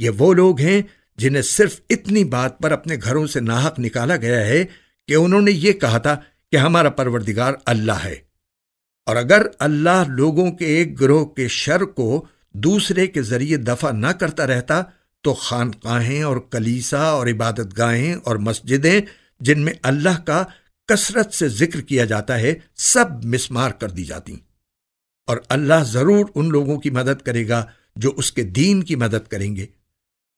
ये वो लोग हैं जिन्हें सिर्फ़ इतनी बात पर अपने घरों से नाहक निकाला गया है कि उन्होंने ये कहा था कि हमारा परवरदिगार अल्लाह है। और अगर अल्लाह लोगों के एक ग्रोह के शर को दूसरे के ज़रिए दफ़ा ना करता रहता तो खानकाहें और कलीसा और इबादत गाहें और मस्जिदें जिनमें अल्लाह का कसरत से ज़िक्र किया जाता है, सब मिसमार कर दी जाती। और अल्लाह ज़रूर उन लोगों की मदद करेगा जो उसके दीन की मदद करेंगे।